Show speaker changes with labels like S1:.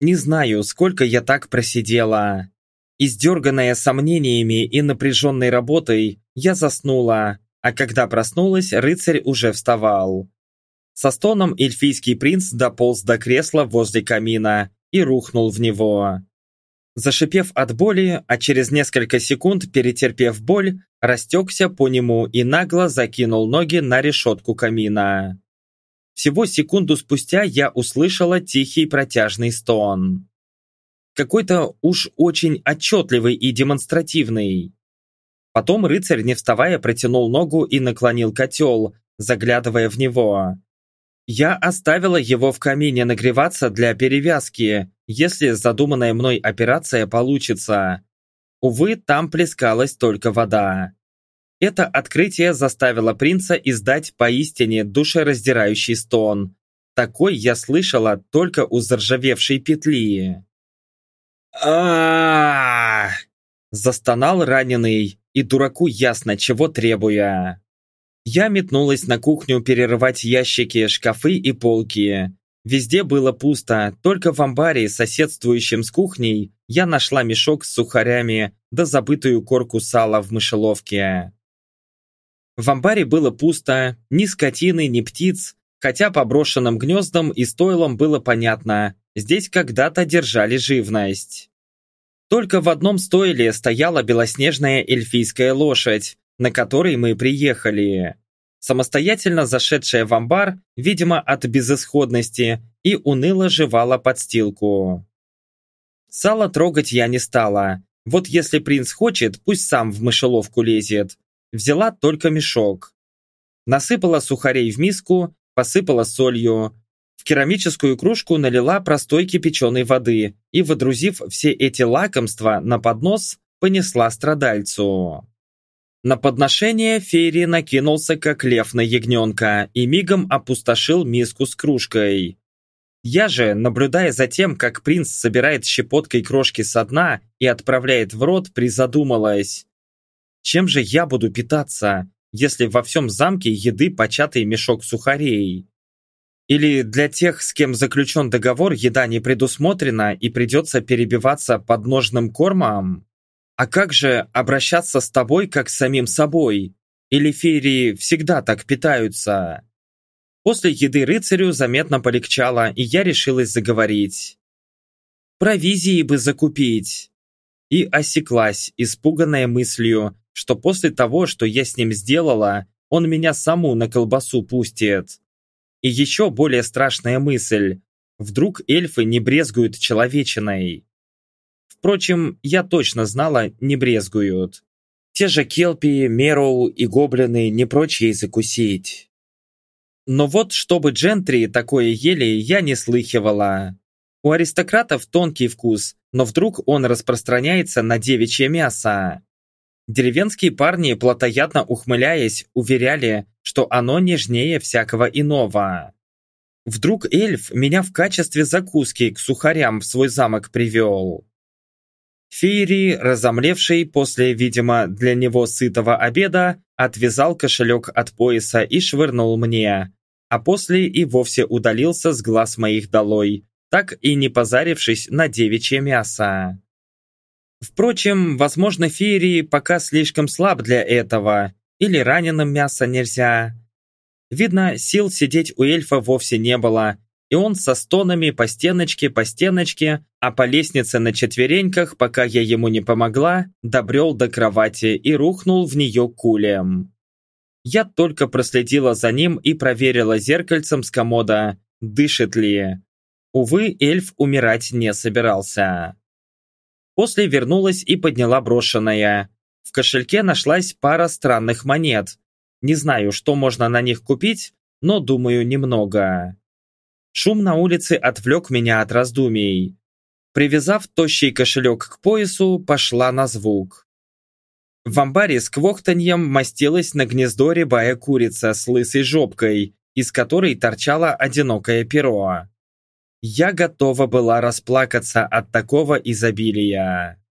S1: Не знаю, сколько я так просидела. Издерганная сомнениями и напряженной работой, я заснула, а когда проснулась, рыцарь уже вставал. Со стоном эльфийский принц дополз до кресла возле камина и рухнул в него. Зашипев от боли, а через несколько секунд, перетерпев боль, растекся по нему и нагло закинул ноги на решетку камина. Всего секунду спустя я услышала тихий протяжный стон. Какой-то уж очень отчетливый и демонстративный. Потом рыцарь, не вставая, протянул ногу и наклонил котел, заглядывая в него. Я оставила его в камине нагреваться для перевязки, если задуманная мной операция получится. Увы, там плескалась только вода. Это открытие заставило принца издать поистине душераздирающий стон. Такой я слышала только у заржавевшей петли. а Застонал раненый, и дураку ясно, чего требуя. Я метнулась на кухню перерывать ящики, шкафы и полки. Везде было пусто, только в амбаре, соседствующем с кухней, я нашла мешок с сухарями да забытую корку сала в мышеловке. В амбаре было пусто, ни скотины, ни птиц, хотя по брошенным гнездам и стойлам было понятно, здесь когда-то держали живность. Только в одном стойле стояла белоснежная эльфийская лошадь, на которой мы приехали. Самостоятельно зашедшая в амбар, видимо от безысходности, и уныло жевала подстилку. Сало трогать я не стала. Вот если принц хочет, пусть сам в мышеловку лезет. Взяла только мешок. Насыпала сухарей в миску, посыпала солью. В керамическую кружку налила простой кипяченой воды и, водрузив все эти лакомства на поднос, понесла страдальцу. На подношение Фейри накинулся, как лев на ягненка, и мигом опустошил миску с кружкой. Я же, наблюдая за тем, как принц собирает щепоткой крошки со дна и отправляет в рот, призадумалась. Чем же я буду питаться, если во всем замке еды початый мешок сухарей? Или для тех, с кем заключен договор, еда не предусмотрена и придется перебиваться подножным кормом? А как же обращаться с тобой, как с самим собой? Или феерии всегда так питаются? После еды рыцарю заметно полегчало, и я решилась заговорить. Провизии бы закупить. И осеклась, испуганная мыслью, что после того, что я с ним сделала, он меня саму на колбасу пустит. И еще более страшная мысль. Вдруг эльфы не брезгуют человечиной. Впрочем, я точно знала, не брезгуют. Те же келпи, мероу и гоблины не прочь ей закусить. Но вот чтобы джентри такое ели, я не слыхивала. У аристократов тонкий вкус, но вдруг он распространяется на девичье мясо. Деревенские парни, плотоядно ухмыляясь, уверяли, что оно нежнее всякого иного. Вдруг эльф меня в качестве закуски к сухарям в свой замок привел. Фейри, разомлевший после, видимо, для него сытого обеда, отвязал кошелек от пояса и швырнул мне, а после и вовсе удалился с глаз моих долой, так и не позарившись на девичье мясо. Впрочем, возможно, Фейри пока слишком слаб для этого, или раненым мясо нельзя. Видно, сил сидеть у эльфа вовсе не было, и он со стонами по стеночке, по стеночке, а по лестнице на четвереньках, пока я ему не помогла, добрел до кровати и рухнул в нее кулем. Я только проследила за ним и проверила зеркальцем с комода, дышит ли. Увы, эльф умирать не собирался. После вернулась и подняла брошенное. В кошельке нашлась пара странных монет. Не знаю, что можно на них купить, но думаю, немного. Шум на улице отвлек меня от раздумий. Привязав тощий кошелек к поясу, пошла на звук. В амбаре с квохтаньем мастилась на гнездо рябая курица с лысой жопкой, из которой торчало одинокое перо. Я готова была расплакаться от такого изобилия.